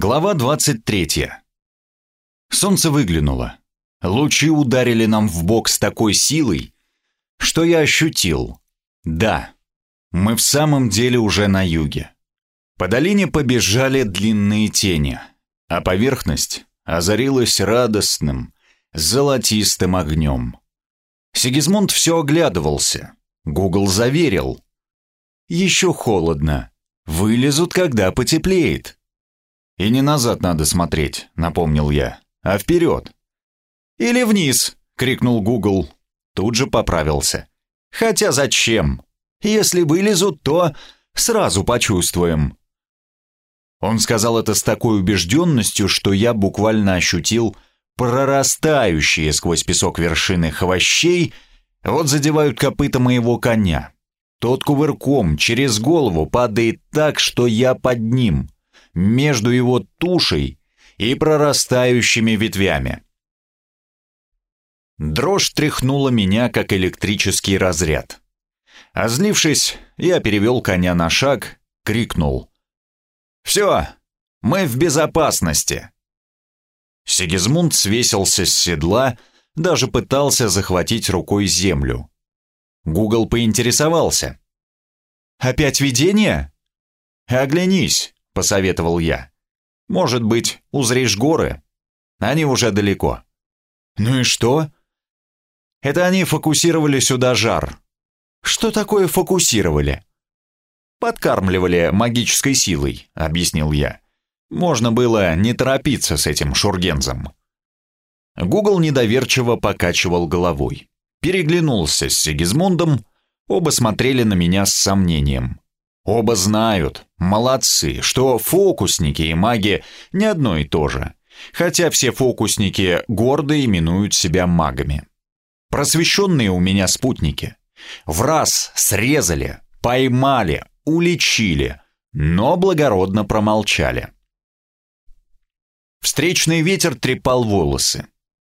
Глава 23. Солнце выглянуло. Лучи ударили нам в бок с такой силой, что я ощутил. Да, мы в самом деле уже на юге. По долине побежали длинные тени, а поверхность озарилась радостным, золотистым огнем. Сигизмунд все оглядывался. Гугл заверил. «Еще холодно. Вылезут, когда потеплеет». «И не назад надо смотреть», — напомнил я, — «а вперед». «Или вниз», — крикнул Гугл. Тут же поправился. «Хотя зачем? Если вылезут, то сразу почувствуем». Он сказал это с такой убежденностью, что я буквально ощутил прорастающие сквозь песок вершины хвощей, вот задевают копыта моего коня. Тот кувырком через голову падает так, что я под ним — между его тушей и прорастающими ветвями. Дрожь тряхнула меня, как электрический разряд. Озлившись, я перевел коня на шаг, крикнул. «Все, мы в безопасности!» Сигизмунд свесился с седла, даже пытался захватить рукой землю. Гугл поинтересовался. «Опять видение?» «Оглянись, посоветовал я. «Может быть, узришь горы? Они уже далеко». «Ну и что?» «Это они фокусировали сюда жар». «Что такое фокусировали?» «Подкармливали магической силой», — объяснил я. «Можно было не торопиться с этим шургензом». Гугл недоверчиво покачивал головой. Переглянулся с Сигизмундом, оба смотрели на меня с сомнением. Оба знают, молодцы, что фокусники и маги не одно и то же, хотя все фокусники гордо именуют себя магами. Просвещенные у меня спутники. В раз срезали, поймали, уличили, но благородно промолчали. Встречный ветер трепал волосы.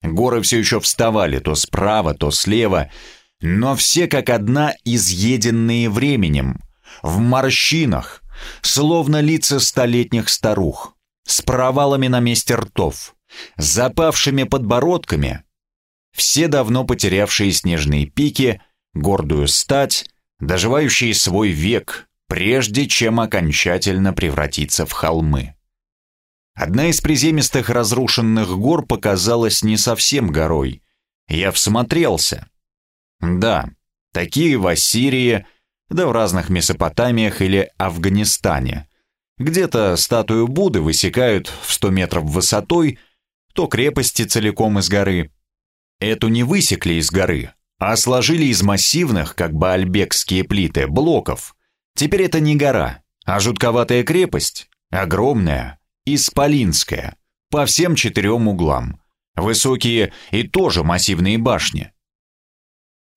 Горы все еще вставали то справа, то слева, но все как одна изъеденные временем — в морщинах, словно лица столетних старух, с провалами на месте ртов, с запавшими подбородками, все давно потерявшие снежные пики, гордую стать, доживающие свой век, прежде чем окончательно превратиться в холмы. Одна из приземистых разрушенных гор показалась не совсем горой. Я всмотрелся. Да, такие в Ассирии, да в разных Месопотамиях или Афганистане. Где-то статую Будды высекают в 100 метров высотой, то крепости целиком из горы. Эту не высекли из горы, а сложили из массивных, как баальбекские плиты, блоков. Теперь это не гора, а жутковатая крепость, огромная, исполинская, по всем четырем углам. Высокие и тоже массивные башни.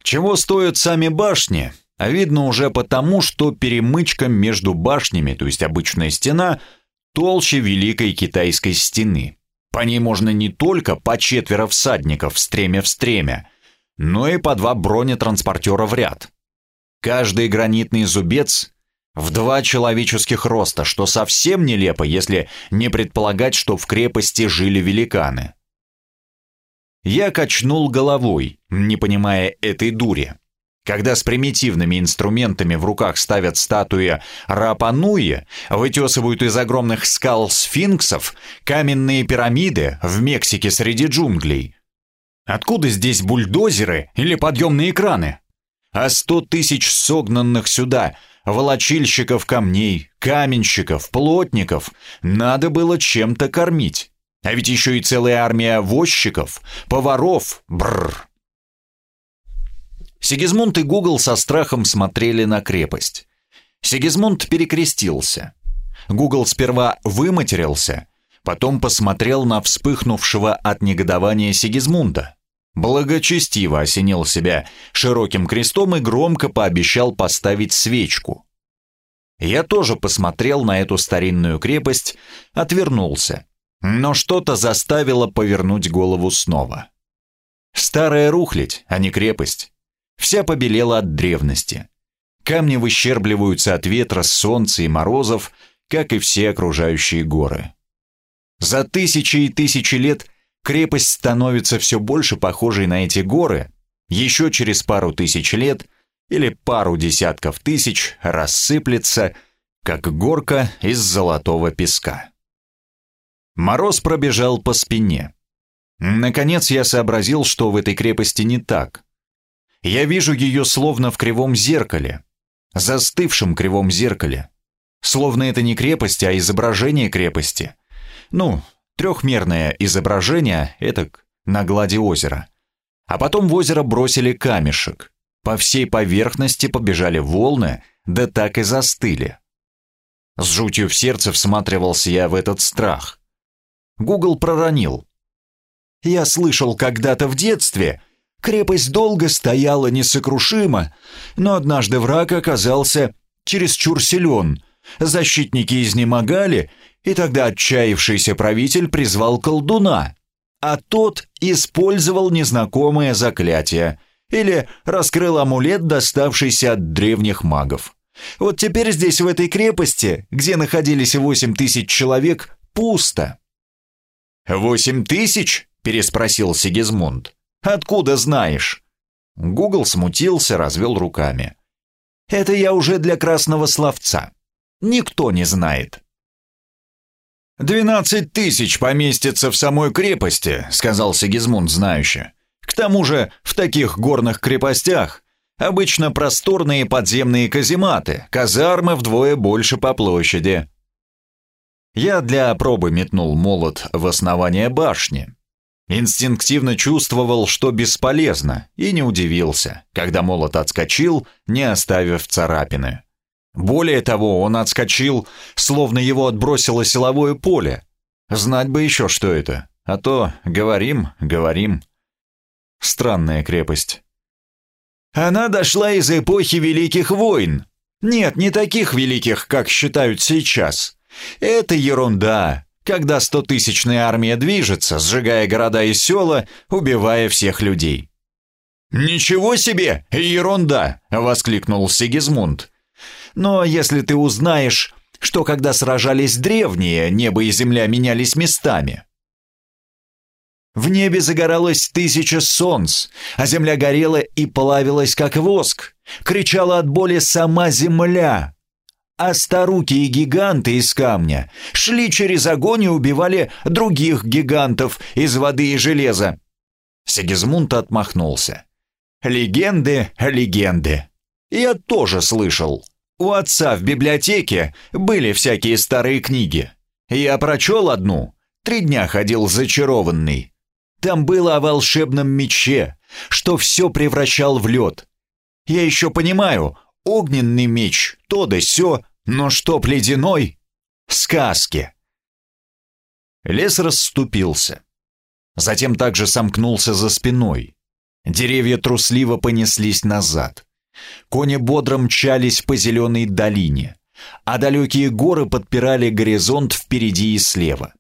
Чего стоят сами башни, а видно уже потому, что перемычка между башнями, то есть обычная стена, толще Великой Китайской стены. По ней можно не только по четверо всадников стремя в стремя, но и по два бронетранспортера в ряд. Каждый гранитный зубец в два человеческих роста, что совсем нелепо, если не предполагать, что в крепости жили великаны. Я качнул головой, не понимая этой дури. Когда с примитивными инструментами в руках ставят статуи Рапануи, вытесывают из огромных скал сфинксов каменные пирамиды в Мексике среди джунглей. Откуда здесь бульдозеры или подъемные краны? А сто тысяч согнанных сюда волочильщиков камней, каменщиков, плотников надо было чем-то кормить. А ведь еще и целая армия возчиков, поваров, бррр. Сигизмунд и Гугл со страхом смотрели на крепость. Сигизмунд перекрестился. Гугл сперва выматерился, потом посмотрел на вспыхнувшего от негодования Сигизмунда. Благочестиво осенил себя широким крестом и громко пообещал поставить свечку. Я тоже посмотрел на эту старинную крепость, отвернулся, но что-то заставило повернуть голову снова. Старая рухлядь, а не крепость. Вся побелела от древности. Камни выщербливаются от ветра, солнца и морозов, как и все окружающие горы. За тысячи и тысячи лет крепость становится все больше похожей на эти горы, еще через пару тысяч лет или пару десятков тысяч рассыплется, как горка из золотого песка. Мороз пробежал по спине. Наконец я сообразил, что в этой крепости не так. Я вижу ее словно в кривом зеркале, застывшем кривом зеркале. Словно это не крепость, а изображение крепости. Ну, трехмерное изображение, это на глади озера. А потом в озеро бросили камешек. По всей поверхности побежали волны, да так и застыли. С жутью в сердце всматривался я в этот страх. Гугл проронил. «Я слышал когда-то в детстве, крепость долго стояла несокрушимо, но однажды враг оказался чересчур силен, защитники изнемогали, и тогда отчаявшийся правитель призвал колдуна, а тот использовал незнакомое заклятие или раскрыл амулет, доставшийся от древних магов. Вот теперь здесь, в этой крепости, где находились восемь тысяч человек, пусто. «Восемь тысяч?» – переспросил Сигизмунд. «Откуда знаешь?» Гугл смутился, развел руками. «Это я уже для красного словца. Никто не знает». «Двенадцать тысяч поместится в самой крепости», — сказал Сигизмунд знающе. «К тому же в таких горных крепостях обычно просторные подземные казематы, казармы вдвое больше по площади». Я для пробы метнул молот в основание башни. Инстинктивно чувствовал, что бесполезно, и не удивился, когда молот отскочил, не оставив царапины. Более того, он отскочил, словно его отбросило силовое поле. Знать бы еще, что это. А то говорим, говорим. Странная крепость. Она дошла из эпохи Великих войн. Нет, не таких великих, как считают сейчас. Это ерунда, когда стотысячная армия движется, сжигая города и села, убивая всех людей. «Ничего себе! Ерунда!» — воскликнул Сигизмунд. Но если ты узнаешь, что когда сражались древние, небо и земля менялись местами. В небе загоралось тысяча солнц, а земля горела и плавилась, как воск. Кричала от боли сама земля. А старуки и гиганты из камня шли через огонь и убивали других гигантов из воды и железа. Сигизмунд отмахнулся. «Легенды, легенды. Я тоже слышал». У отца в библиотеке были всякие старые книги. Я прочел одну, три дня ходил зачарованный. Там было о волшебном мече, что все превращал в лед. Я еще понимаю, огненный меч, то да сё, но чтоб ледяной — сказки. Лес расступился. Затем также сомкнулся за спиной. Деревья трусливо понеслись назад. Кони бодро мчались по зеленой долине, а далекие горы подпирали горизонт впереди и слева.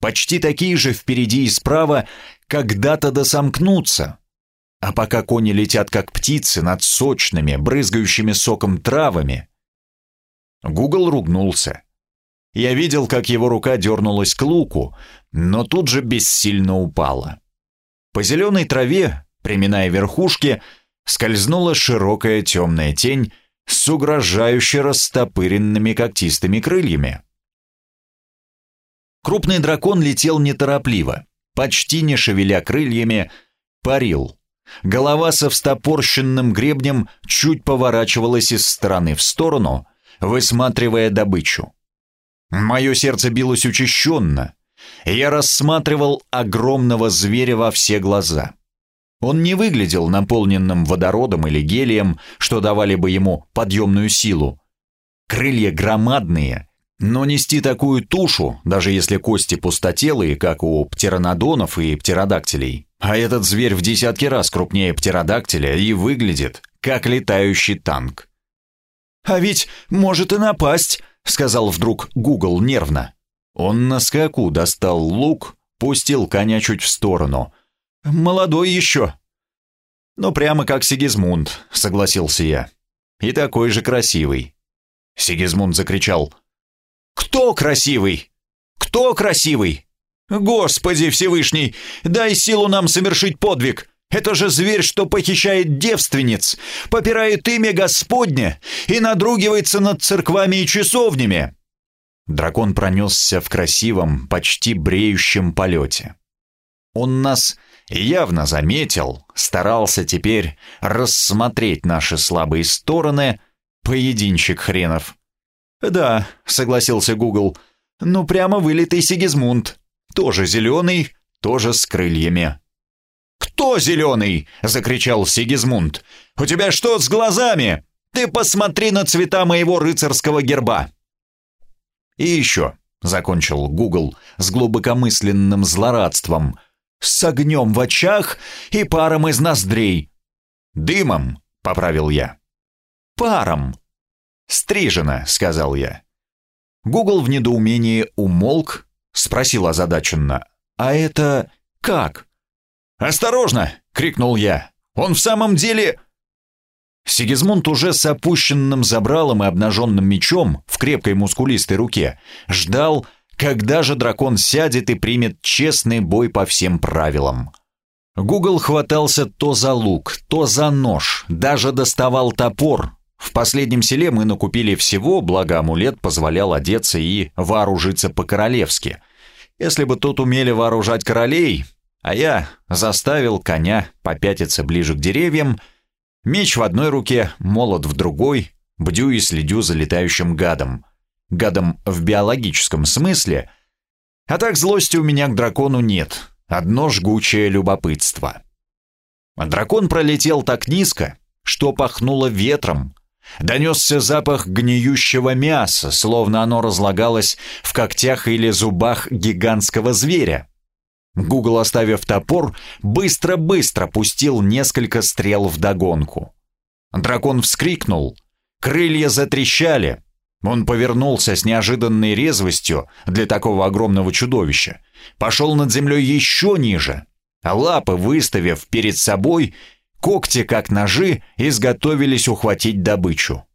Почти такие же впереди и справа когда-то досомкнутся. А пока кони летят как птицы над сочными, брызгающими соком травами. Гугл ругнулся. Я видел, как его рука дернулась к луку, но тут же бессильно упала. По зеленой траве, приминая верхушки, скользнула широкая темная тень с угрожающе растопыренными когтистыми крыльями. Крупный дракон летел неторопливо, почти не шевеля крыльями, парил. Голова со встопорщенным гребнем чуть поворачивалась из стороны в сторону, высматривая добычу. Мое сердце билось учащенно. Я рассматривал огромного зверя во все глаза. Он не выглядел наполненным водородом или гелием, что давали бы ему подъемную силу. Крылья громадные, но нести такую тушу, даже если кости пустотелые, как у птеранодонов и птеродактилей, а этот зверь в десятки раз крупнее птеродактиля и выглядит, как летающий танк. «А ведь может и напасть», — сказал вдруг Гугл нервно. Он на скаку достал лук, пустил коня чуть в сторону — Молодой еще. Ну, прямо как Сигизмунд, согласился я. И такой же красивый. Сигизмунд закричал. Кто красивый? Кто красивый? Господи Всевышний, дай силу нам совершить подвиг. Это же зверь, что похищает девственниц, попирает имя Господне и надругивается над церквами и часовнями. Дракон пронесся в красивом, почти бреющем полете. Он нас явно заметил, старался теперь рассмотреть наши слабые стороны, поединчик хренов. «Да», — согласился Гугл, — «ну прямо вылитый Сигизмунд, тоже зеленый, тоже с крыльями». «Кто зеленый?» — закричал Сигизмунд. «У тебя что с глазами? Ты посмотри на цвета моего рыцарского герба!» «И еще», — закончил Гугл с глубокомысленным злорадством, «с огнем в очах и паром из ноздрей». «Дымом», — поправил я. «Паром». «Стрижено», — сказал я. Гугл в недоумении умолк, спросил озадаченно. «А это как?» «Осторожно!» — крикнул я. «Он в самом деле...» Сигизмунд уже с опущенным забралом и обнаженным мечом в крепкой мускулистой руке ждал, когда же дракон сядет и примет честный бой по всем правилам. Гугл хватался то за лук, то за нож, даже доставал топор. В последнем селе мы накупили всего, благо амулет позволял одеться и вооружиться по-королевски. Если бы тут умели вооружать королей, а я заставил коня попятиться ближе к деревьям, меч в одной руке, молот в другой, бдю и следю за летающим гадом. Гадом в биологическом смысле. А так злости у меня к дракону нет, одно жгучее любопытство. Дракон пролетел так низко, что пахнуло ветром. Донесся запах гниющего мяса, словно оно разлагалось в когтях или зубах гигантского зверя. Гугл, оставив топор, быстро-быстро пустил несколько стрел в догонку. Дракон вскрикнул, крылья затрещали. Он повернулся с неожиданной резвостью для такого огромного чудовища, пошел над землей еще ниже, лапы, выставив перед собой, когти, как ножи, изготовились ухватить добычу.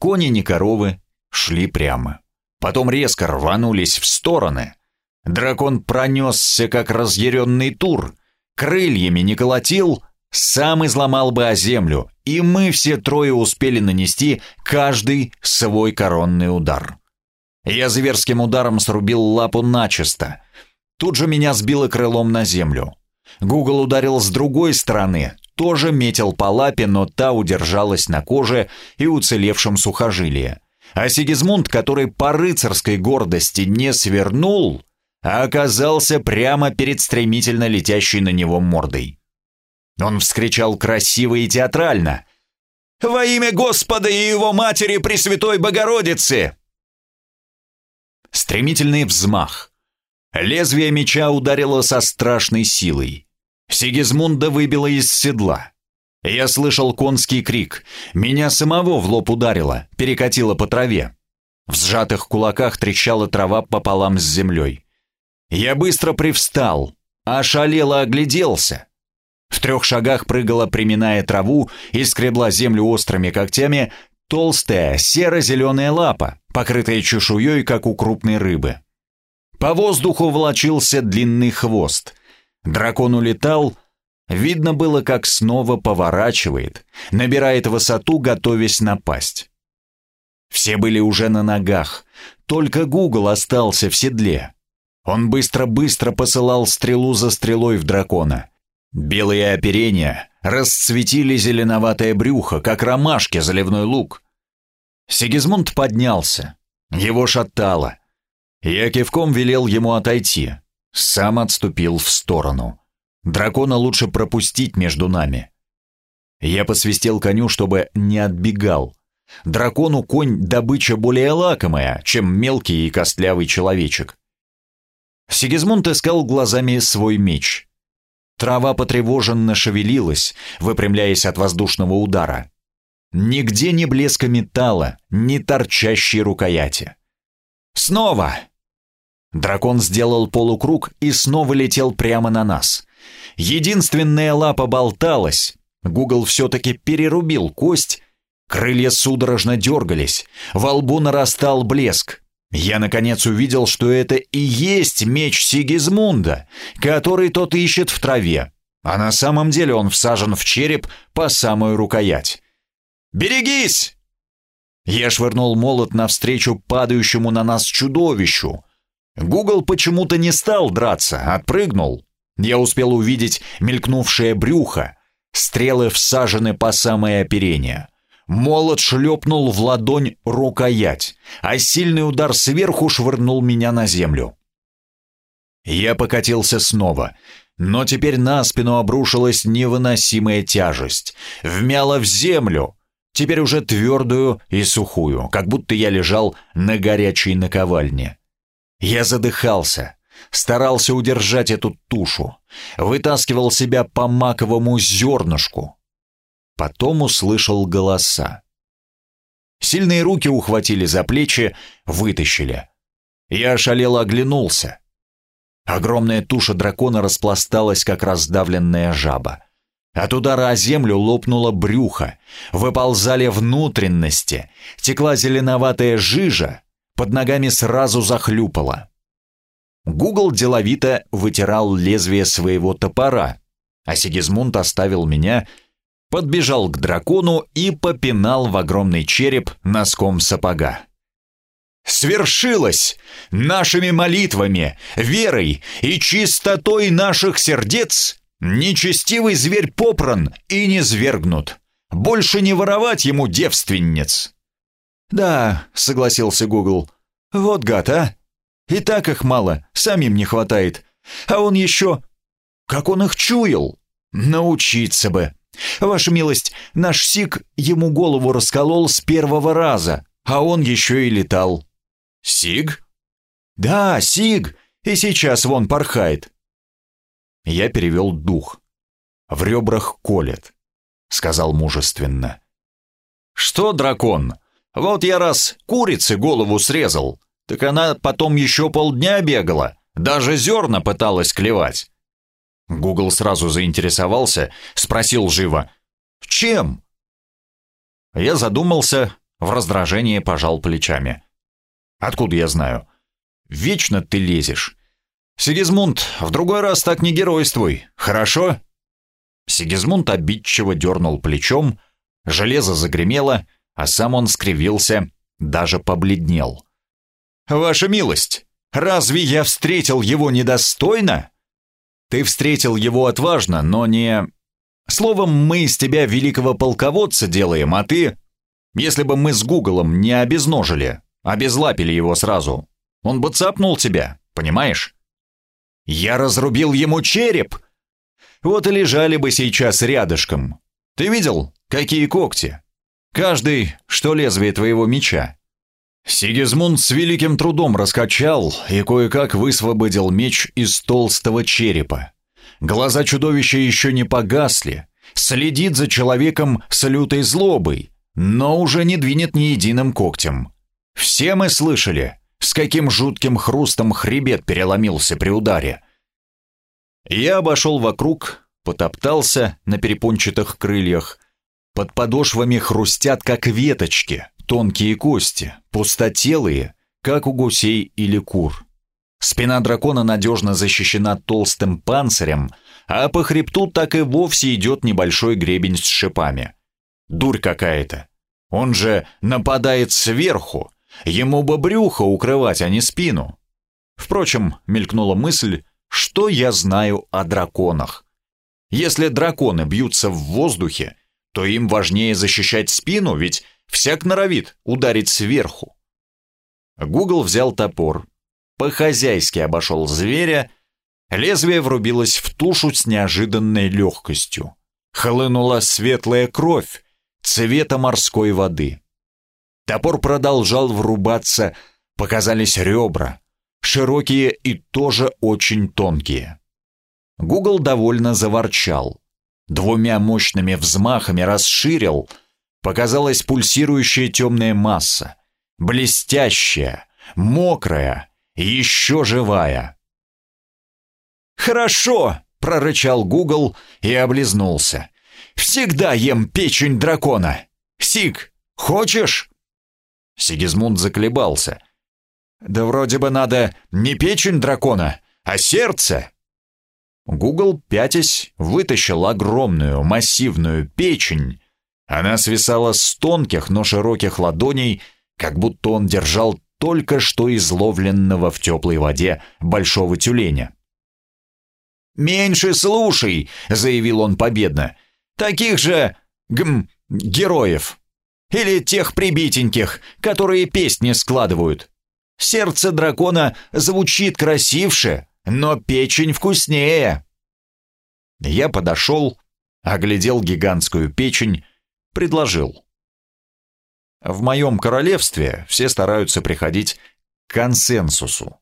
Кони не коровы шли прямо. Потом резко рванулись в стороны — Дракон пронесся, как разъяренный тур, крыльями не колотил, сам изломал бы о землю, и мы все трое успели нанести каждый свой коронный удар. Я зверским ударом срубил лапу начисто. Тут же меня сбило крылом на землю. Гугл ударил с другой стороны, тоже метил по лапе, но та удержалась на коже и уцелевшем сухожилии. А Сигизмунд, который по рыцарской гордости не свернул, оказался прямо перед стремительно летящей на него мордой. Он вскричал красиво и театрально. «Во имя Господа и Его Матери Пресвятой Богородицы!» Стремительный взмах. Лезвие меча ударило со страшной силой. Сигизмунда выбило из седла. Я слышал конский крик. Меня самого в лоб ударило, перекатило по траве. В сжатых кулаках трещала трава пополам с землей. Я быстро привстал, ошалело огляделся. В трех шагах прыгала, приминая траву, и скребла землю острыми когтями толстая серо-зеленая лапа, покрытая чешуей, как у крупной рыбы. По воздуху волочился длинный хвост. Дракон улетал, видно было, как снова поворачивает, набирает высоту, готовясь напасть. Все были уже на ногах, только Гугл остался в седле. Он быстро-быстро посылал стрелу за стрелой в дракона. Белые оперения расцветили зеленоватое брюхо, как ромашки заливной лук. Сигизмунд поднялся. Его шатало. Я кивком велел ему отойти. Сам отступил в сторону. Дракона лучше пропустить между нами. Я посвистел коню, чтобы не отбегал. Дракону конь добыча более лакомая, чем мелкий и костлявый человечек. Сигизмунд искал глазами свой меч. Трава потревоженно шевелилась, выпрямляясь от воздушного удара. Нигде ни блеска металла, ни торчащей рукояти. «Снова!» Дракон сделал полукруг и снова летел прямо на нас. Единственная лапа болталась. Гугл все-таки перерубил кость. Крылья судорожно дергались. Во лбу нарастал блеск. Я, наконец, увидел, что это и есть меч Сигизмунда, который тот ищет в траве, а на самом деле он всажен в череп по самую рукоять. «Берегись!» Я швырнул молот навстречу падающему на нас чудовищу. Гугл почему-то не стал драться, отпрыгнул. Я успел увидеть мелькнувшее брюхо. Стрелы всажены по самое оперение. Молот шлепнул в ладонь рукоять, а сильный удар сверху швырнул меня на землю. Я покатился снова, но теперь на спину обрушилась невыносимая тяжесть, вмяла в землю, теперь уже твердую и сухую, как будто я лежал на горячей наковальне. Я задыхался, старался удержать эту тушу, вытаскивал себя по маковому зернышку, Потом услышал голоса. Сильные руки ухватили за плечи, вытащили. Я ошалело оглянулся. Огромная туша дракона распласталась, как раздавленная жаба. От удара о землю лопнуло брюхо, выползали внутренности, текла зеленоватая жижа, под ногами сразу захлюпало. Гугл деловито вытирал лезвие своего топора, а Сигизмунд оставил меня подбежал к дракону и попинал в огромный череп носком сапога. «Свершилось! Нашими молитвами, верой и чистотой наших сердец нечестивый зверь попран и не свергнут. Больше не воровать ему девственниц!» «Да», — согласился Гугл, — «вот гад, а! И так их мало, самим не хватает. А он еще... Как он их чуял? Научиться бы!» «Ваша милость, наш Сик ему голову расколол с первого раза, а он еще и летал». «Сиг?» «Да, Сиг, и сейчас вон порхает». Я перевел дух. «В ребрах колет», — сказал мужественно. «Что, дракон, вот я раз курице голову срезал, так она потом еще полдня бегала, даже зерна пыталась клевать. Гугл сразу заинтересовался, спросил живо «Чем?» Я задумался, в раздражении пожал плечами. «Откуда я знаю?» «Вечно ты лезешь. Сигизмунд, в другой раз так не геройствуй, хорошо?» Сигизмунд обидчиво дернул плечом, железо загремело, а сам он скривился, даже побледнел. «Ваша милость, разве я встретил его недостойно?» Ты встретил его отважно, но не... Словом, мы из тебя великого полководца делаем, а ты... Если бы мы с Гуглом не обезножили, обезлапили его сразу, он бы цапнул тебя, понимаешь? Я разрубил ему череп. Вот и лежали бы сейчас рядышком. Ты видел, какие когти? Каждый, что лезвие твоего меча. Сигизмунд с великим трудом раскачал и кое-как высвободил меч из толстого черепа. Глаза чудовища еще не погасли, следит за человеком с лютой злобой, но уже не двинет ни единым когтем. Все мы слышали, с каким жутким хрустом хребет переломился при ударе. Я обошел вокруг, потоптался на перепончатых крыльях. Под подошвами хрустят, как веточки, Тонкие кости, пустотелые, как у гусей или кур. Спина дракона надежно защищена толстым панцирем, а по хребту так и вовсе идет небольшой гребень с шипами. Дурь какая-то. Он же нападает сверху. Ему бы брюхо укрывать, а не спину. Впрочем, мелькнула мысль, что я знаю о драконах. Если драконы бьются в воздухе, то им важнее защищать спину, ведь Всяк норовит ударить сверху. Гугл взял топор, по-хозяйски обошел зверя, лезвие врубилось в тушу с неожиданной легкостью. Хлынула светлая кровь, цвета морской воды. Топор продолжал врубаться, показались ребра, широкие и тоже очень тонкие. Гугл довольно заворчал. Двумя мощными взмахами расширил — показалась пульсирующая темная масса, блестящая, мокрая, еще живая. «Хорошо!» — прорычал Гугл и облизнулся. «Всегда ем печень дракона! Сиг, хочешь?» Сигизмунд заколебался. Да вроде бы надо не печень дракона, а сердце. Гугл, пятясь, вытащил огромную массивную печень. Она свисала с тонких, но широких ладоней, как будто он держал только что изловленного в теплой воде большого тюленя. «Меньше слушай», — заявил он победно. «Таких же, гм, героев. Или тех прибитеньких, которые песни складывают. Сердце дракона звучит красивше, но печень вкуснее». Я подошел, оглядел гигантскую печень, предложил. В моем королевстве все стараются приходить к консенсусу.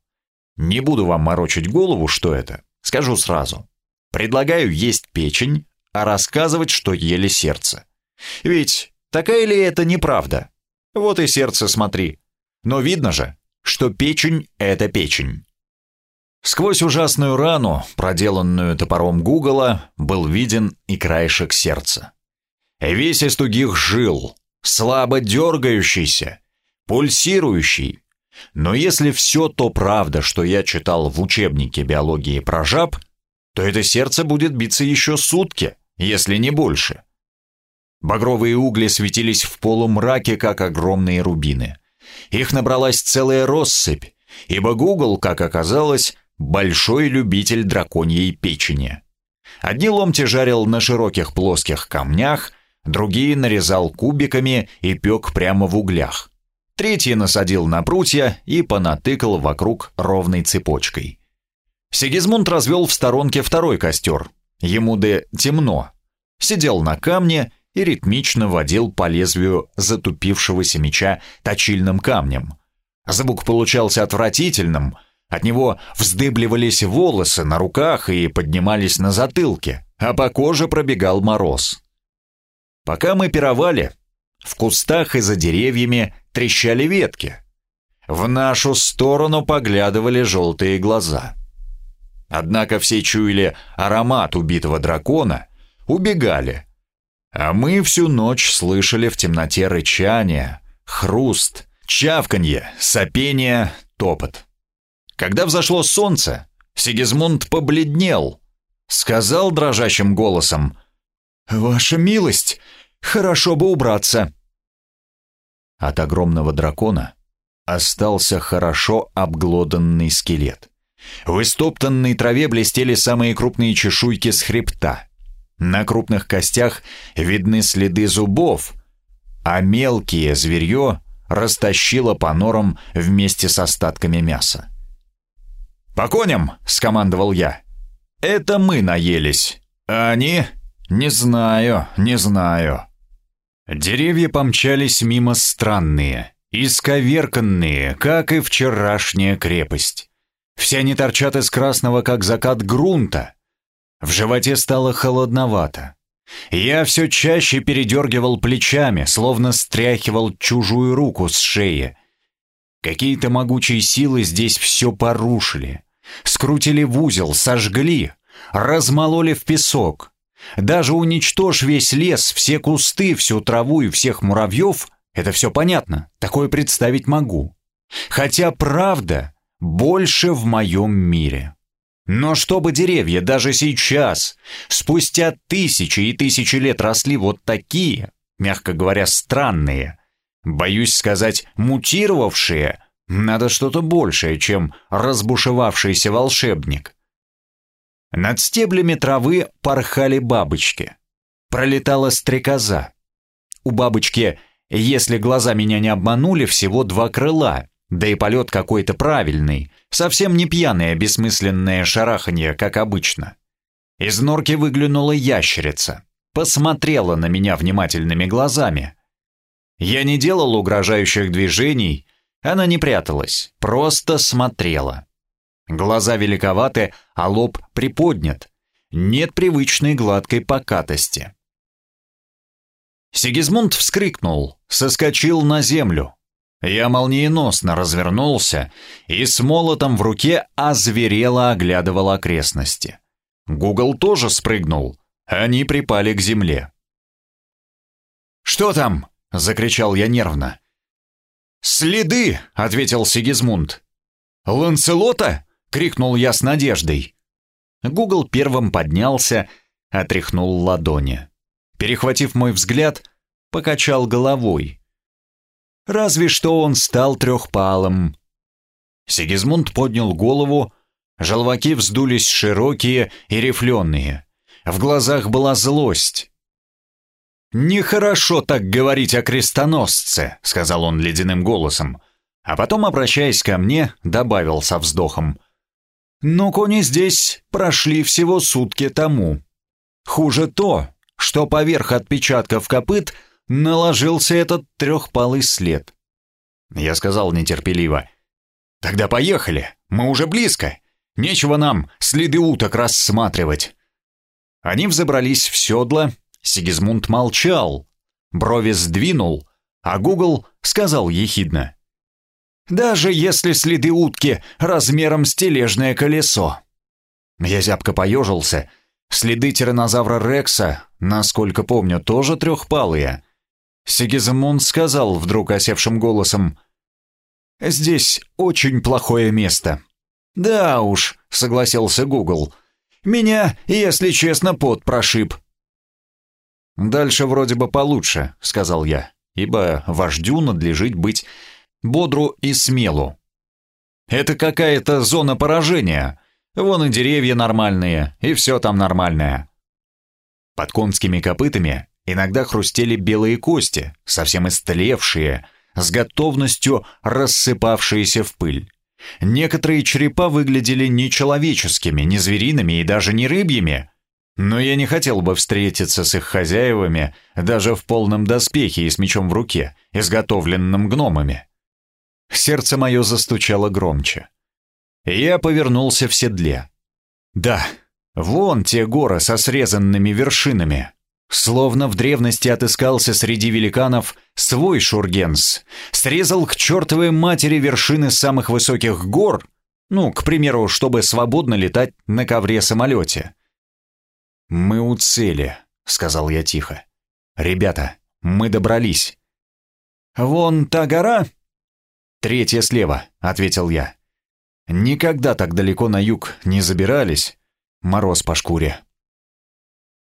Не буду вам морочить голову, что это. Скажу сразу. Предлагаю есть печень, а рассказывать, что ели сердце. Ведь такая ли это неправда? Вот и сердце смотри. Но видно же, что печень — это печень. Сквозь ужасную рану, проделанную топором Гугла, был виден и краешек сердца. Весь из тугих жил, слабо дергающийся, пульсирующий, но если все то правда, что я читал в учебнике биологии про жаб, то это сердце будет биться еще сутки, если не больше. Багровые угли светились в полумраке, как огромные рубины. Их набралась целая россыпь, ибо Гугл, как оказалось, большой любитель драконьей печени. Одни ломти жарил на широких плоских камнях, другие нарезал кубиками и пек прямо в углях. Третий насадил на прутья и понатыкал вокруг ровной цепочкой. Сигизмунд развел в сторонке второй костер. Ему де темно. Сидел на камне и ритмично водил по лезвию затупившегося меча точильным камнем. Звук получался отвратительным, от него вздыбливались волосы на руках и поднимались на затылке, а по коже пробегал мороз. Пока мы пировали, в кустах и за деревьями трещали ветки. В нашу сторону поглядывали желтые глаза. Однако все чуяли аромат убитого дракона, убегали. А мы всю ночь слышали в темноте рычание, хруст, чавканье, сопение, топот. Когда взошло солнце, Сигизмунд побледнел, сказал дрожащим голосом «Ваша милость, хорошо бы убраться». От огромного дракона остался хорошо обглоданный скелет. В истоптанной траве блестели самые крупные чешуйки с хребта. На крупных костях видны следы зубов, а мелкие зверье растащило по норам вместе с остатками мяса. «По коням!» — скомандовал я. «Это мы наелись, а они...» «Не знаю, не знаю». Деревья помчались мимо странные, исковерканные, как и вчерашняя крепость. Все они торчат из красного, как закат грунта. В животе стало холодновато. Я все чаще передергивал плечами, словно стряхивал чужую руку с шеи. Какие-то могучие силы здесь все порушили. Скрутили в узел, сожгли, размололи в песок, даже уничтожь весь лес, все кусты, всю траву и всех муравьев, это все понятно, такое представить могу. Хотя правда больше в моем мире. Но чтобы деревья даже сейчас, спустя тысячи и тысячи лет росли вот такие, мягко говоря, странные, боюсь сказать, мутировавшие, надо что-то большее, чем разбушевавшийся волшебник. Над стеблями травы порхали бабочки. Пролетала стрекоза. У бабочки, если глаза меня не обманули, всего два крыла, да и полет какой-то правильный, совсем не пьяное бессмысленное шараханье, как обычно. Из норки выглянула ящерица, посмотрела на меня внимательными глазами. Я не делал угрожающих движений, она не пряталась, просто смотрела. Глаза великоваты, а лоб приподнят. Нет привычной гладкой покатости. Сигизмунд вскрикнул, соскочил на землю. Я молниеносно развернулся и с молотом в руке озверело оглядывал окрестности. Гугл тоже спрыгнул, они припали к земле. «Что там?» — закричал я нервно. «Следы!» — ответил Сигизмунд. «Ланселота?» — крикнул я с надеждой. Гугл первым поднялся, отряхнул ладони. Перехватив мой взгляд, покачал головой. Разве что он стал трехпалым. Сигизмунд поднял голову, желваки вздулись широкие и рифленые. В глазах была злость. «Нехорошо так говорить о крестоносце», — сказал он ледяным голосом, а потом, обращаясь ко мне, добавил со вздохом. «Но кони здесь прошли всего сутки тому. Хуже то, что поверх отпечатков копыт наложился этот трехпалый след». Я сказал нетерпеливо. «Тогда поехали, мы уже близко. Нечего нам следы уток рассматривать». Они взобрались в седло, Сигизмунд молчал, брови сдвинул, а Гугл сказал ехидно. «Даже если следы утки размером с тележное колесо». Я зябко поежился. Следы тиранозавра Рекса, насколько помню, тоже трехпалые. Сигизмунд сказал вдруг осевшим голосом. «Здесь очень плохое место». «Да уж», — согласился Гугл. «Меня, если честно, пот прошиб». «Дальше вроде бы получше», — сказал я, ибо вождю надлежит быть бодру и смелу. «Это какая-то зона поражения. Вон и деревья нормальные, и все там нормальное». Под конскими копытами иногда хрустели белые кости, совсем истлевшие, с готовностью рассыпавшиеся в пыль. Некоторые черепа выглядели не человеческими, не звериными и даже не рыбьими, но я не хотел бы встретиться с их хозяевами даже в полном доспехе и с мечом в руке, изготовленным гномами. Сердце мое застучало громче. Я повернулся в седле. Да, вон те горы со срезанными вершинами. Словно в древности отыскался среди великанов свой Шургенс. Срезал к чертовой матери вершины самых высоких гор, ну, к примеру, чтобы свободно летать на ковре-самолете. «Мы у цели», — сказал я тихо. «Ребята, мы добрались». «Вон та гора?» «Третья слева», — ответил я. «Никогда так далеко на юг не забирались. Мороз по шкуре».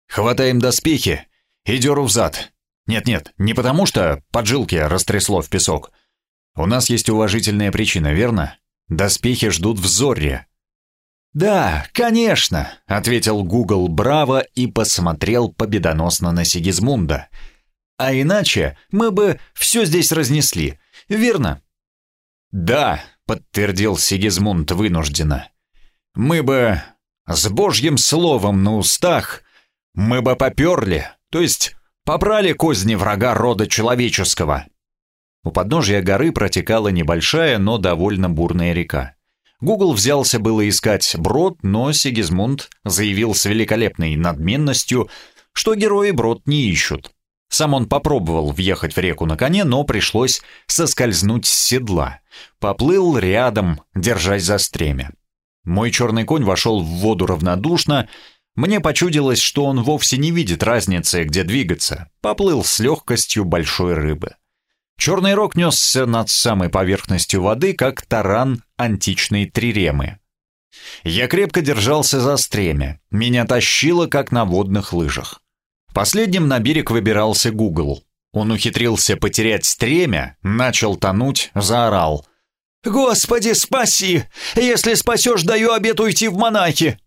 «Хватаем доспехи и дёру взад. Нет-нет, не потому что поджилки растрясло в песок. У нас есть уважительная причина, верно? Доспехи ждут в Зорре, «Да, конечно», — ответил Гугл браво и посмотрел победоносно на Сигизмунда. «А иначе мы бы все здесь разнесли, верно?» «Да», — подтвердил Сигизмунд вынужденно. «Мы бы с божьим словом на устах, мы бы поперли, то есть побрали козни врага рода человеческого». У подножия горы протекала небольшая, но довольно бурная река. Гугл взялся было искать брод, но Сигизмунд заявил с великолепной надменностью, что герои брод не ищут. Сам он попробовал въехать в реку на коне, но пришлось соскользнуть с седла. Поплыл рядом, держась за стремя. Мой черный конь вошел в воду равнодушно. Мне почудилось, что он вовсе не видит разницы, где двигаться. Поплыл с легкостью большой рыбы. Черный рог несся над самой поверхностью воды, как таран античной триремы. Я крепко держался за стремя, меня тащило, как на водных лыжах. Последним на берег выбирался Гугл. Он ухитрился потерять стремя, начал тонуть, заорал. «Господи, спаси! Если спасешь, даю обет уйти в монахи!»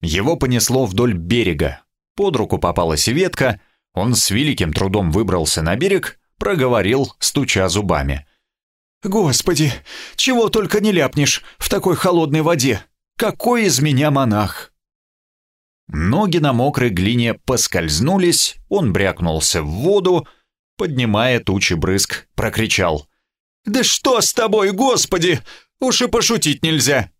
Его понесло вдоль берега. Под руку попалась ветка, он с великим трудом выбрался на берег, проговорил, стуча зубами. «Господи, чего только не ляпнешь в такой холодной воде! Какой из меня монах!» Ноги на мокрой глине поскользнулись, он брякнулся в воду, поднимая тучи брызг, прокричал. «Да что с тобой, господи! Уж и пошутить нельзя!»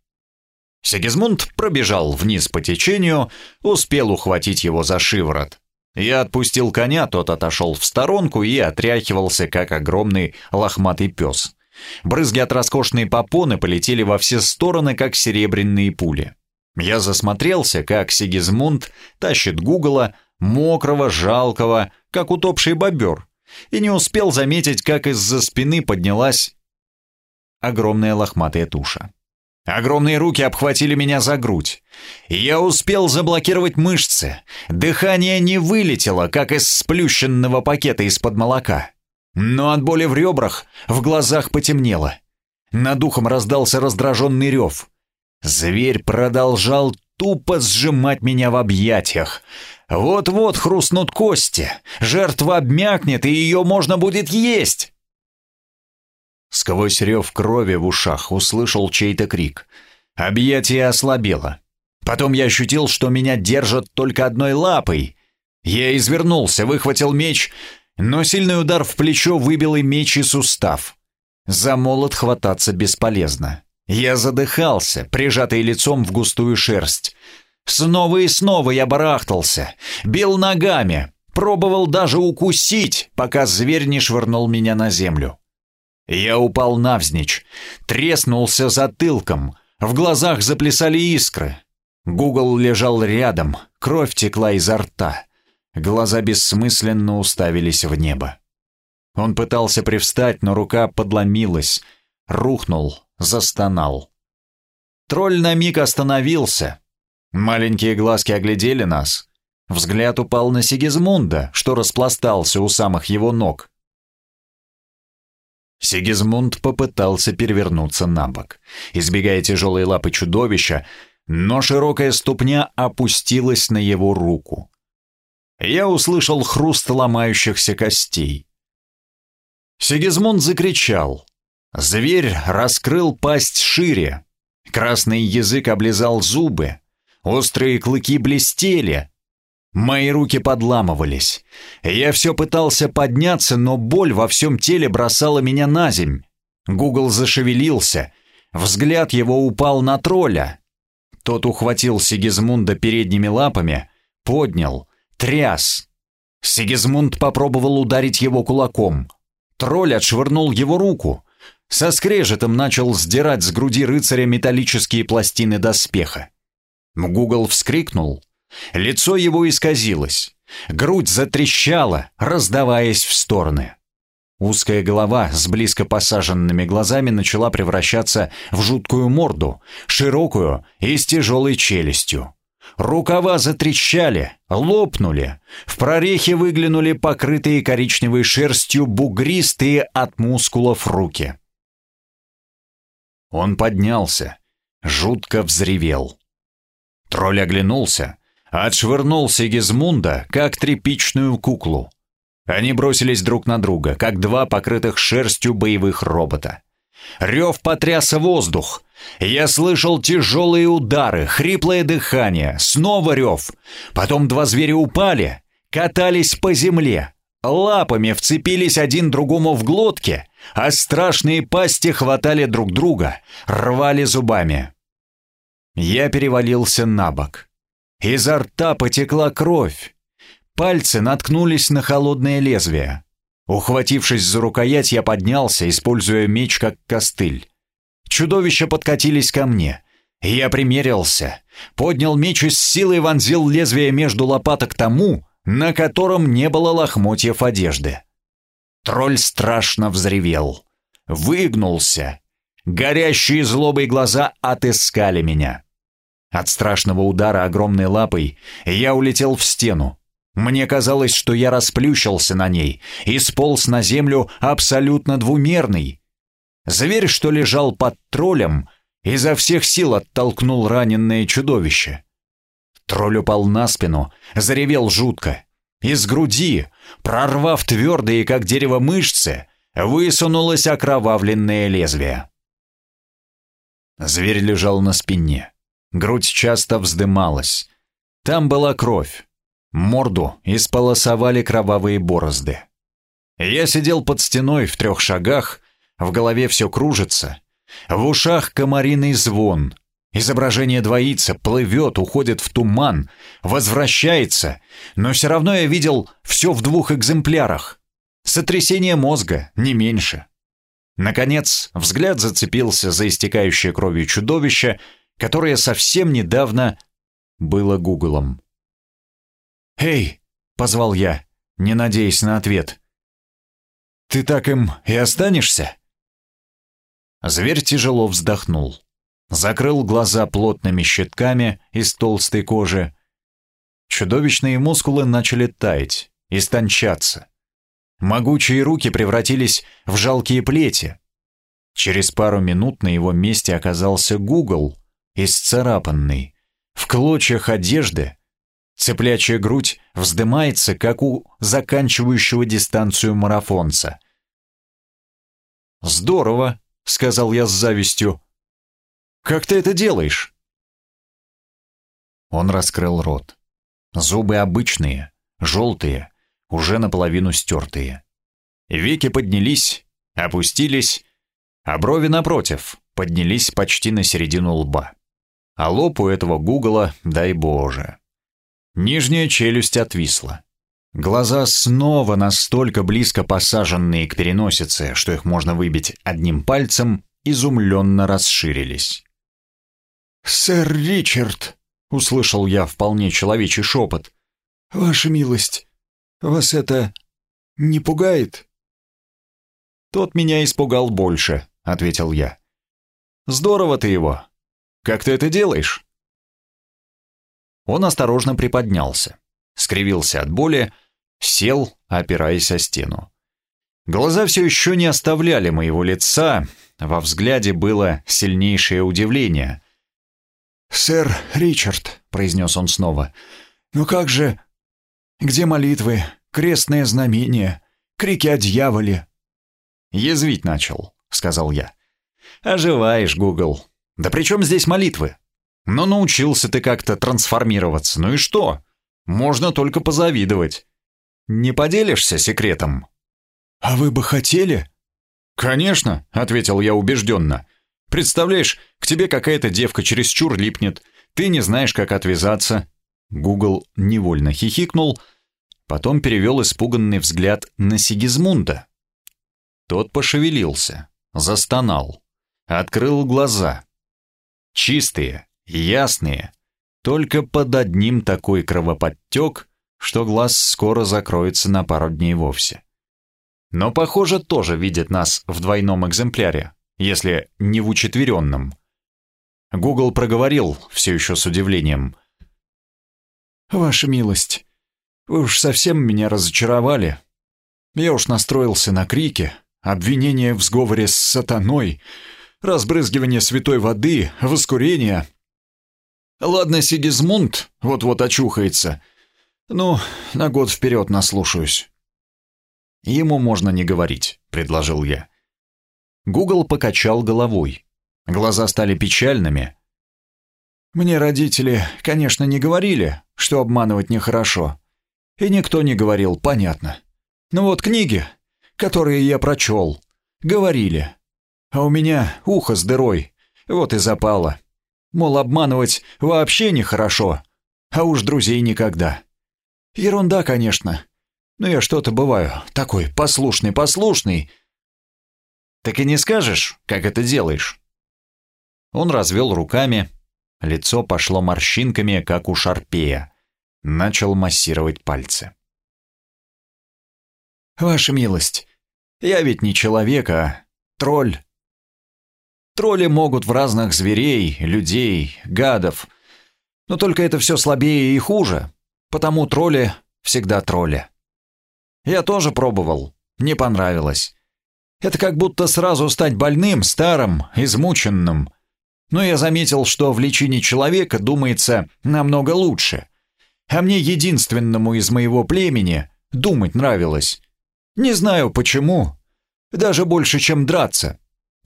Сигизмунд пробежал вниз по течению, успел ухватить его за шиворот. Я отпустил коня, тот отошел в сторонку и отряхивался, как огромный лохматый пес. Брызги от роскошной попоны полетели во все стороны, как серебряные пули. Я засмотрелся, как Сигизмунд тащит Гугла, мокрого, жалкого, как утопший бобер, и не успел заметить, как из-за спины поднялась огромная лохматая туша. Огромные руки обхватили меня за грудь. Я успел заблокировать мышцы. Дыхание не вылетело, как из сплющенного пакета из-под молока. Но от боли в ребрах в глазах потемнело. Над ухом раздался раздраженный рев. Зверь продолжал тупо сжимать меня в объятиях. Вот-вот хрустнут кости, жертва обмякнет, и ее можно будет есть. Сквозь рев крови в ушах услышал чей-то крик. Объятие ослабело. Потом я ощутил, что меня держат только одной лапой. Я извернулся, выхватил меч, но сильный удар в плечо выбил и меч и сустав. За молот хвататься бесполезно. Я задыхался, прижатый лицом в густую шерсть. Снова и снова я барахтался, бил ногами, пробовал даже укусить, пока зверь не швырнул меня на землю. Я упал навзничь, треснулся затылком, в глазах заплясали искры. Гугл лежал рядом, кровь текла изо рта. Глаза бессмысленно уставились в небо. Он пытался привстать, но рука подломилась, рухнул, застонал. Тролль на миг остановился. Маленькие глазки оглядели нас. Взгляд упал на Сигизмунда, что распластался у самых его ног. Сигизмунд попытался перевернуться на бок, избегая тяжелой лапы чудовища, но широкая ступня опустилась на его руку. Я услышал хруст ломающихся костей. Сигизмунд закричал. Зверь раскрыл пасть шире. Красный язык облизал зубы. Острые клыки блестели, Мои руки подламывались. Я все пытался подняться, но боль во всем теле бросала меня на земь. Гугл зашевелился. Взгляд его упал на тролля. Тот ухватил Сигизмунда передними лапами, поднял, тряс. Сигизмунд попробовал ударить его кулаком. Тролль отшвырнул его руку. Со скрежетом начал сдирать с груди рыцаря металлические пластины доспеха. Гугл вскрикнул, Лицо его исказилось, грудь затрещала, раздаваясь в стороны. Узкая голова с близко посаженными глазами начала превращаться в жуткую морду, широкую и с тяжелой челюстью. Рукава затрещали, лопнули, в прорехе выглянули покрытые коричневой шерстью бугристые от мускулов руки. Он поднялся, жутко взревел. Тролль оглянулся, Отшвырнул Сигизмунда, как тряпичную куклу. Они бросились друг на друга, как два покрытых шерстью боевых робота. Рев потряс воздух. Я слышал тяжелые удары, хриплое дыхание, снова рев. Потом два зверя упали, катались по земле, лапами вцепились один другому в глотки, а страшные пасти хватали друг друга, рвали зубами. Я перевалился на бок. Изо рта потекла кровь. Пальцы наткнулись на холодное лезвие. Ухватившись за рукоять, я поднялся, используя меч как костыль. Чудовища подкатились ко мне. Я примерился, поднял меч и с силой вонзил лезвие между лопаток тому, на котором не было лохмотьев одежды. Тролль страшно взревел. Выгнулся. Горящие злобой глаза отыскали меня. От страшного удара огромной лапой я улетел в стену. Мне казалось, что я расплющился на ней и сполз на землю абсолютно двумерный. Зверь, что лежал под троллем, изо всех сил оттолкнул раненное чудовище. Тролль упал на спину, заревел жутко. Из груди, прорвав твердые, как дерево, мышцы, высунулось окровавленное лезвие. Зверь лежал на спине. Грудь часто вздымалась. Там была кровь. Морду исполосовали кровавые борозды. Я сидел под стеной в трех шагах, в голове все кружится, в ушах комариный звон. Изображение двоится, плывет, уходит в туман, возвращается, но все равно я видел все в двух экземплярах. Сотрясение мозга, не меньше. Наконец, взгляд зацепился за истекающее кровью чудовище — которое совсем недавно было Гуглом. «Эй!» — позвал я, не надеясь на ответ. «Ты так им и останешься?» Зверь тяжело вздохнул. закрыл глаза плотными щитками из толстой кожи. Чудовищные мускулы начали таять, истончаться. Могучие руки превратились в жалкие плети. Через пару минут на его месте оказался Гугл, исцарапанный, в клочьях одежды. Цыплячья грудь вздымается, как у заканчивающего дистанцию марафонца. «Здорово», — сказал я с завистью. «Как ты это делаешь?» Он раскрыл рот. Зубы обычные, желтые, уже наполовину стертые. Веки поднялись, опустились, а брови напротив поднялись почти на середину лба. А лоб у этого гугла, дай боже. Нижняя челюсть отвисла. Глаза снова настолько близко посаженные к переносице, что их можно выбить одним пальцем, изумленно расширились. «Сэр Ричард!» — услышал я вполне человечий шепот. «Ваша милость, вас это не пугает?» «Тот меня испугал больше», — ответил я. «Здорово ты его. Как ты это делаешь?» Он осторожно приподнялся, скривился от боли, сел, опираясь о стену. Глаза все еще не оставляли моего лица, во взгляде было сильнейшее удивление. «Сэр Ричард», — произнес он снова, — «ну как же где молитвы, крестное знамение, крики о дьяволе?» «Язвить начал», — сказал я. «Оживаешь, Гугл. Да при чем здесь молитвы? Но ну, научился ты как-то трансформироваться, ну и что? Можно только позавидовать. Не поделишься секретом?» «А вы бы хотели?» «Конечно», — ответил я убежденно. «Представляешь, к тебе какая-то девка чересчур липнет, ты не знаешь, как отвязаться, Гугл невольно хихикнул, потом перевел испуганный взгляд на Сигизмунда. Тот пошевелился, застонал, открыл глаза. Чистые, ясные, только под одним такой кровоподтек, что глаз скоро закроется на пару дней вовсе. Но, похоже, тоже видит нас в двойном экземпляре, если не в учетверенном. Гугл проговорил, все еще с удивлением — «Ваша милость, вы уж совсем меня разочаровали. Я уж настроился на крики, обвинения в сговоре с сатаной, разбрызгивание святой воды, воскурение. Ладно, Сигизмунд вот-вот очухается. Ну, на год вперед наслушаюсь». «Ему можно не говорить», — предложил я. Гугл покачал головой. Глаза стали печальными, мне родители, конечно, не говорили, что обманывать нехорошо. И никто не говорил, понятно. Но вот книги, которые я прочел, говорили. А у меня ухо с дырой, вот и запало. Мол, обманывать вообще нехорошо, а уж друзей никогда. Ерунда, конечно. Но я что-то бываю такой послушный-послушный. Так и не скажешь, как это делаешь? Он развел руками, Лицо пошло морщинками, как у шарпея. Начал массировать пальцы. «Ваша милость, я ведь не человек, а тролль. Тролли могут в разных зверей, людей, гадов. Но только это все слабее и хуже. Потому тролли всегда тролли. Я тоже пробовал, не понравилось. Это как будто сразу стать больным, старым, измученным, но я заметил, что в личине человека думается намного лучше. А мне единственному из моего племени думать нравилось. Не знаю почему. Даже больше, чем драться.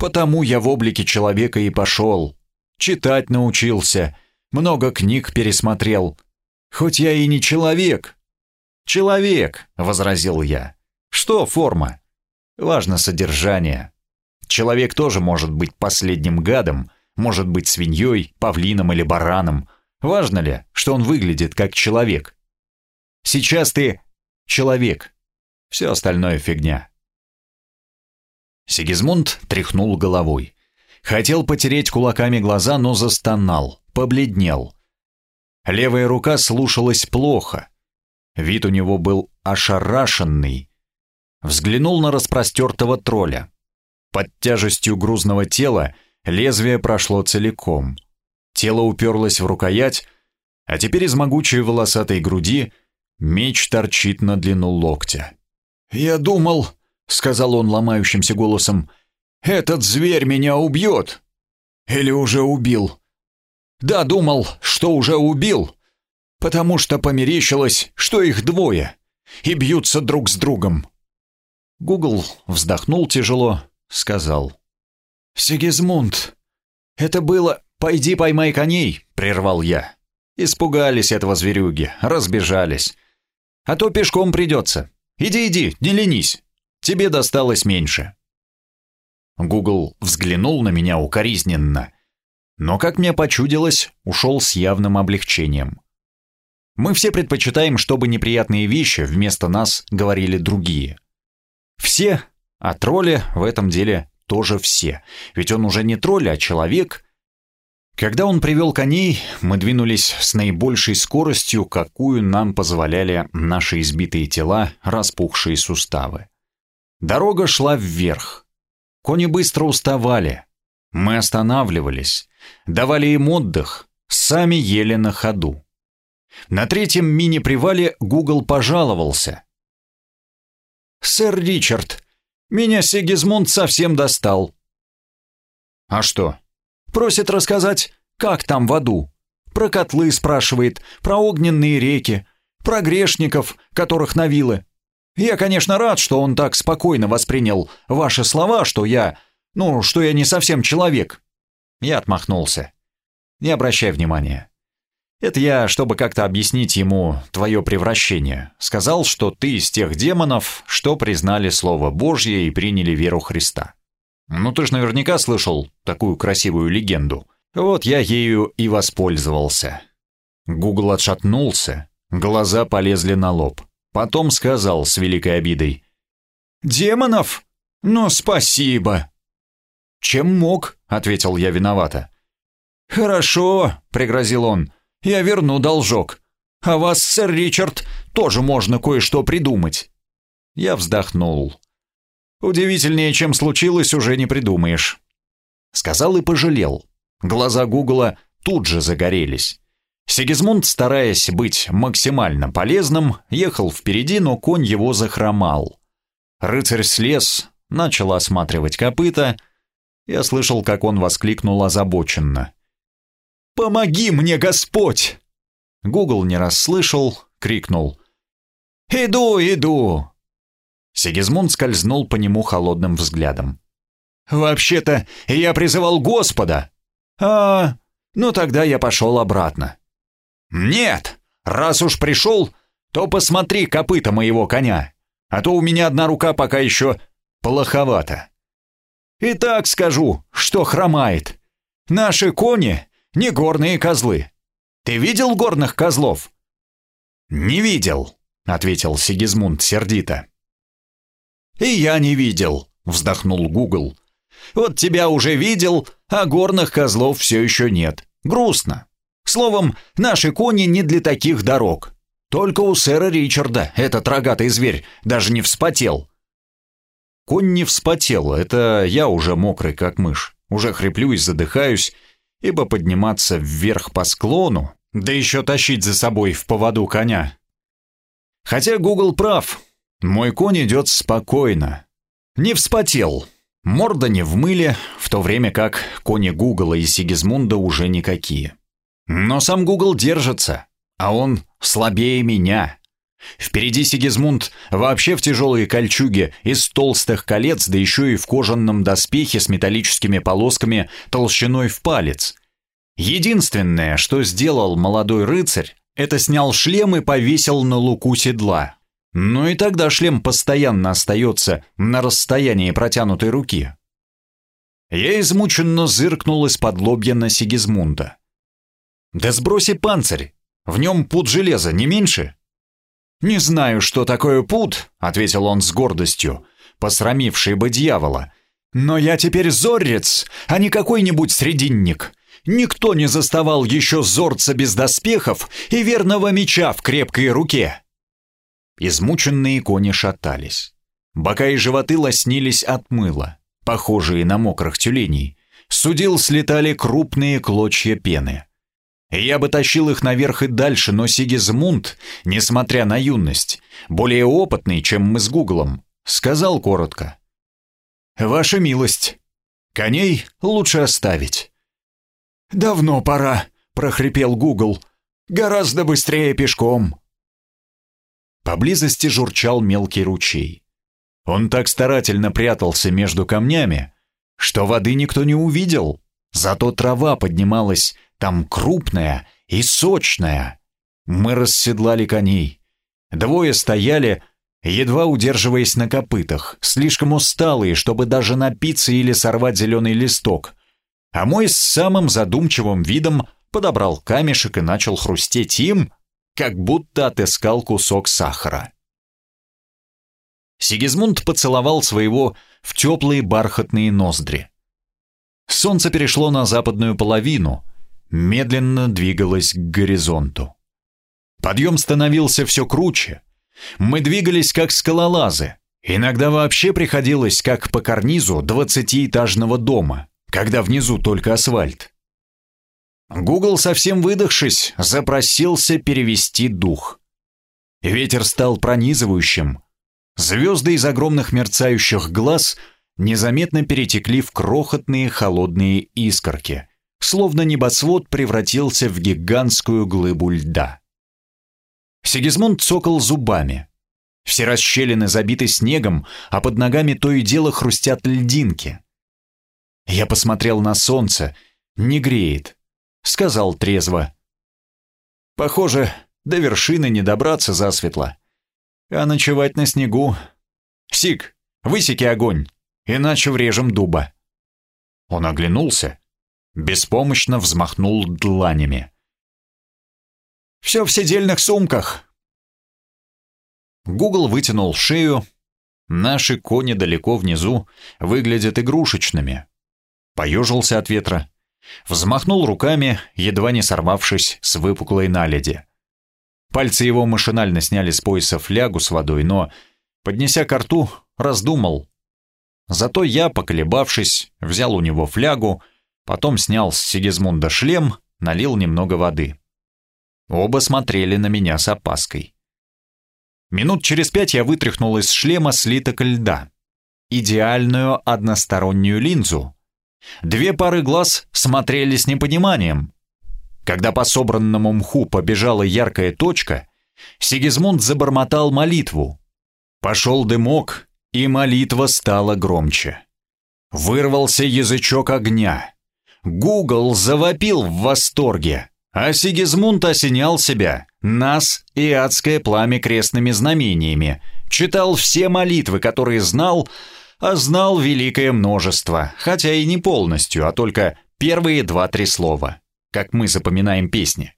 Потому я в облике человека и пошел. Читать научился. Много книг пересмотрел. Хоть я и не человек. «Человек», — возразил я. «Что форма? Важно содержание. Человек тоже может быть последним гадом, может быть свиньей, павлином или бараном. Важно ли, что он выглядит как человек? Сейчас ты человек. Все остальное фигня. Сигизмунд тряхнул головой. Хотел потереть кулаками глаза, но застонал, побледнел. Левая рука слушалась плохо. Вид у него был ошарашенный. Взглянул на распростертого тролля. Под тяжестью грузного тела лезвие прошло целиком. Тело уперлось в рукоять, а теперь из могучей волосатой груди меч торчит на длину локтя. «Я думал», — сказал он ломающимся голосом, — «этот зверь меня убьет. Или уже убил. Да, думал, что уже убил, потому что померещилось, что их двое, и бьются друг с другом». Гугл вздохнул тяжело, сказал. «Сигизмунд, это было...» «Пойди поймай коней», — прервал я. Испугались этого зверюги, разбежались. А то пешком придется. Иди, иди, не ленись. Тебе досталось меньше. Гугл взглянул на меня укоризненно, но, как мне почудилось, ушел с явным облегчением. Мы все предпочитаем, чтобы неприятные вещи вместо нас говорили другие. Все, а тролли в этом деле тоже все, ведь он уже не тролль, а человек. Когда он привел коней, мы двинулись с наибольшей скоростью, какую нам позволяли наши избитые тела, распухшие суставы. Дорога шла вверх. Кони быстро уставали. Мы останавливались, давали им отдых, сами ели на ходу. На третьем мини-привале Гугл пожаловался. «Сэр Ричард, меня Сигизмунд совсем достал». «А что?» «Просит рассказать, как там в аду. Про котлы спрашивает, про огненные реки, про грешников, которых на вилы. Я, конечно, рад, что он так спокойно воспринял ваши слова, что я... Ну, что я не совсем человек». Я отмахнулся. «Не обращай внимания. Это я, чтобы как-то объяснить ему твое превращение. Сказал, что ты из тех демонов, что признали Слово Божье и приняли веру Христа. Ну ты ж наверняка слышал такую красивую легенду. Вот я ею и воспользовался». Гугл отшатнулся, глаза полезли на лоб. Потом сказал с великой обидой. «Демонов? Ну, спасибо!» «Чем мог?» — ответил я виновато. «Хорошо», — пригрозил он, — «я верну должок. А вас, сэр Ричард, тоже можно кое-что придумать». Я вздохнул. «Удивительнее, чем случилось, уже не придумаешь». Сказал и пожалел. Глаза Гугла тут же загорелись. Сигизмунд, стараясь быть максимально полезным, ехал впереди, но конь его захромал. Рыцарь слез, начал осматривать копыта. Я слышал, как он воскликнул озабоченно. «Помоги мне, Господь!» Гугл не расслышал, крикнул. «Иду, иду!» Сигизмунд скользнул по нему холодным взглядом. «Вообще-то я призывал Господа!» «А, ну тогда я пошел обратно». «Нет, раз уж пришел, то посмотри копыта моего коня, а то у меня одна рука пока еще плоховата. И так скажу, что хромает. Наши кони не горные козлы. Ты видел горных козлов?» «Не видел», — ответил Сигизмунд сердито. «И я не видел», — вздохнул Гугл. «Вот тебя уже видел, а горных козлов все еще нет. Грустно. Словом, наши кони не для таких дорог. Только у сэра Ричарда этот рогатый зверь даже не вспотел. Конь не вспотел, это я уже мокрый, как мышь. Уже хриплю и задыхаюсь, ибо подниматься вверх по склону, да еще тащить за собой в поводу коня. Хотя Гугл прав, мой конь идет спокойно. Не вспотел, морда не в мыле, в то время как кони Гугла и Сигизмунда уже никакие. Но сам Гугл держится, а он слабее меня. Впереди Сигизмунд вообще в тяжелые кольчуге из толстых колец, да еще и в кожаном доспехе с металлическими полосками толщиной в палец. Единственное, что сделал молодой рыцарь, это снял шлем и повесил на луку седла. Но и тогда шлем постоянно остается на расстоянии протянутой руки. Я измученно зыркнул из-под лобья на Сигизмунда. «Да сброси панцирь! В нем пут железа, не меньше!» «Не знаю, что такое пут», — ответил он с гордостью, посрамивший бы дьявола. «Но я теперь зоррец, а не какой-нибудь срединник. Никто не заставал еще зорца без доспехов и верного меча в крепкой руке». Измученные кони шатались. Бока и животы лоснились от мыла, похожие на мокрых тюленей, Судил слетали крупные клочья пены. Я бы тащил их наверх и дальше, но Сигизмунд, несмотря на юность, более опытный, чем мы с Гуглом, сказал коротко. «Ваша милость, коней лучше оставить». «Давно пора», — прохрипел Гугл. «Гораздо быстрее пешком». Поблизости журчал мелкий ручей. Он так старательно прятался между камнями, что воды никто не увидел, зато трава поднималась там крупная и сочная. Мы расседлали коней. Двое стояли, едва удерживаясь на копытах, слишком усталые, чтобы даже напиться или сорвать зеленый листок. А мой с самым задумчивым видом подобрал камешек и начал хрустеть им, как будто отыскал кусок сахара. Сигизмунд поцеловал своего в теплые бархатные ноздри. Солнце перешло на западную половину, медленно двигалось к горизонту. Подъем становился все круче. Мы двигались как скалолазы. Иногда вообще приходилось как по карнизу двадцатиэтажного дома, когда внизу только асфальт. Гугл, совсем выдохшись, запросился перевести дух. Ветер стал пронизывающим. Звезды из огромных мерцающих глаз незаметно перетекли в крохотные холодные искорки, словно небосвод превратился в гигантскую глыбу льда. Сигизмунд цокал зубами. Все расщелины забиты снегом, а под ногами то и дело хрустят льдинки. Я посмотрел на солнце, не греет, — сказал трезво. «Похоже, до вершины не добраться засветло. А ночевать на снегу... Сик, высеки огонь, иначе врежем дуба». Он оглянулся, беспомощно взмахнул дланями. «Все в седельных сумках!» Гугл вытянул шею. Наши кони далеко внизу выглядят игрушечными. Поежился от ветра. Взмахнул руками, едва не сорвавшись с выпуклой наледи. Пальцы его машинально сняли с пояса флягу с водой, но, поднеся ко рту, раздумал. Зато я, поколебавшись, взял у него флягу, потом снял с Сигизмунда шлем, налил немного воды. Оба смотрели на меня с опаской. Минут через пять я вытряхнул из шлема слиток льда. Идеальную одностороннюю линзу, Две пары глаз смотрели с непониманием. Когда по собранному мху побежала яркая точка, Сигизмунд забормотал молитву. Пошел дымок, и молитва стала громче. Вырвался язычок огня. Гугл завопил в восторге, а Сигизмунд осенял себя, нас и адское пламя крестными знамениями, читал все молитвы, которые знал, а знал великое множество, хотя и не полностью, а только первые два-три слова, как мы запоминаем песни.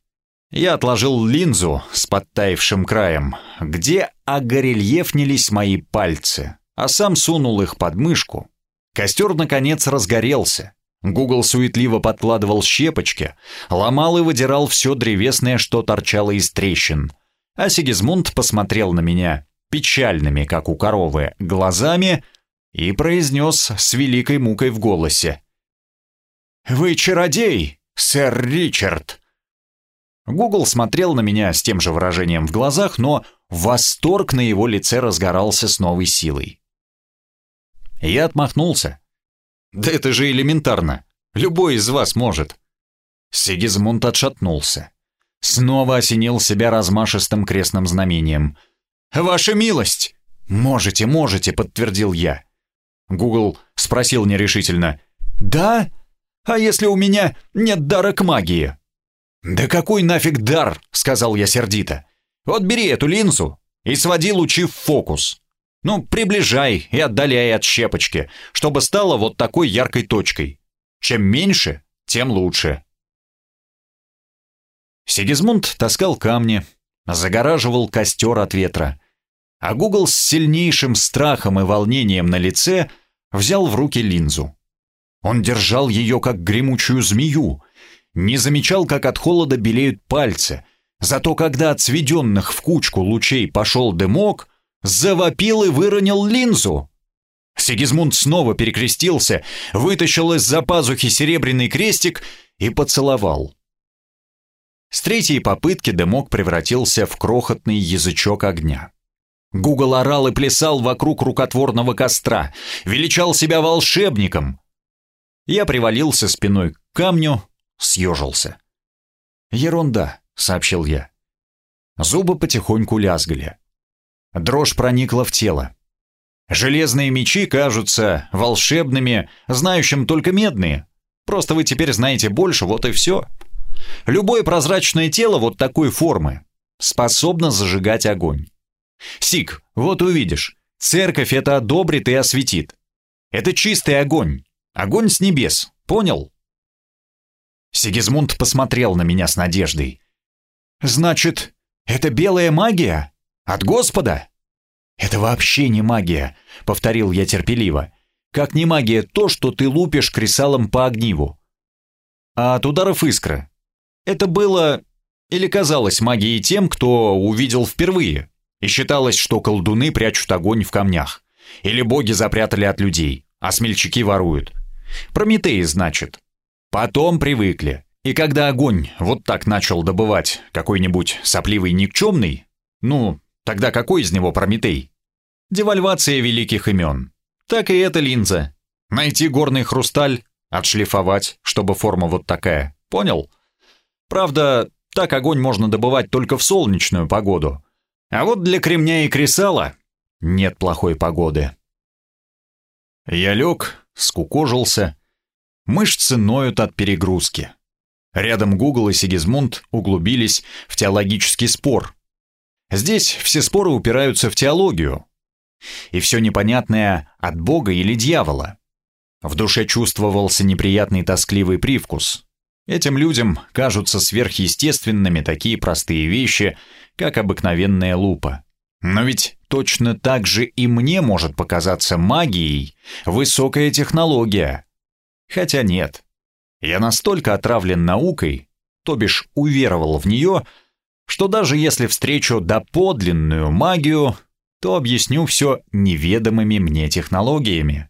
Я отложил линзу с подтаившим краем, где огорельефнились мои пальцы, а сам сунул их под мышку. Костер, наконец, разгорелся. Гугл суетливо подкладывал щепочки, ломал и выдирал все древесное, что торчало из трещин. А Сигизмунд посмотрел на меня печальными, как у коровы, глазами и произнес с великой мукой в голосе. «Вы чародей, сэр Ричард!» Гугл смотрел на меня с тем же выражением в глазах, но восторг на его лице разгорался с новой силой. Я отмахнулся. «Да это же элементарно. Любой из вас может». Сигизмунд отшатнулся. Снова осенил себя размашистым крестным знамением. «Ваша милость!» «Можете, можете», — подтвердил я. Гугл спросил нерешительно. «Да? А если у меня нет дара к магии?» «Да какой нафиг дар?» — сказал я сердито. «Вот бери эту линзу и своди лучи в фокус. Ну, приближай и отдаляй от щепочки, чтобы стало вот такой яркой точкой. Чем меньше, тем лучше». Сигизмунд таскал камни, загораживал костер от ветра, а Гугл с сильнейшим страхом и волнением на лице взял в руки линзу. Он держал ее как гремучую змею, не замечал, как от холода белеют пальцы, зато когда от сведенных в кучку лучей пошел дымок, завопил и выронил линзу. Сигизмунд снова перекрестился, вытащил из-за пазухи серебряный крестик и поцеловал. С третьей попытки дымок превратился в крохотный язычок огня. Гугл орал и плясал вокруг рукотворного костра, величал себя волшебником. Я привалился спиной к камню, съежился. «Ерунда», — сообщил я. Зубы потихоньку лязгали. Дрожь проникла в тело. Железные мечи кажутся волшебными, знающим только медные. Просто вы теперь знаете больше, вот и все. Любое прозрачное тело вот такой формы способно зажигать огонь. Сик, вот увидишь, церковь это одобрит и осветит. Это чистый огонь, огонь с небес, понял? Сигизмунд посмотрел на меня с надеждой. «Значит, это белая магия? От Господа?» «Это вообще не магия», — повторил я терпеливо. «Как не магия то, что ты лупишь кресалом по огниву?» «А от ударов искры?» Это было или казалось магией тем, кто увидел впервые, и считалось, что колдуны прячут огонь в камнях, или боги запрятали от людей, а смельчаки воруют. Прометеи, значит. Потом привыкли. И когда огонь вот так начал добывать какой-нибудь сопливый никчемный, ну, тогда какой из него Прометей? Девальвация великих имен. Так и эта линза. Найти горный хрусталь, отшлифовать, чтобы форма вот такая. Понял? Правда, так огонь можно добывать только в солнечную погоду. А вот для кремня и кресала нет плохой погоды. Я лег, скукожился. Мышцы ноют от перегрузки. Рядом Гугл и Сигизмунд углубились в теологический спор. Здесь все споры упираются в теологию. И все непонятное от Бога или дьявола. В душе чувствовался неприятный тоскливый привкус. Этим людям кажутся сверхъестественными такие простые вещи, как обыкновенная лупа. Но ведь точно так же и мне может показаться магией высокая технология. Хотя нет. Я настолько отравлен наукой, то бишь уверовал в нее, что даже если встречу доподлинную магию, то объясню все неведомыми мне технологиями.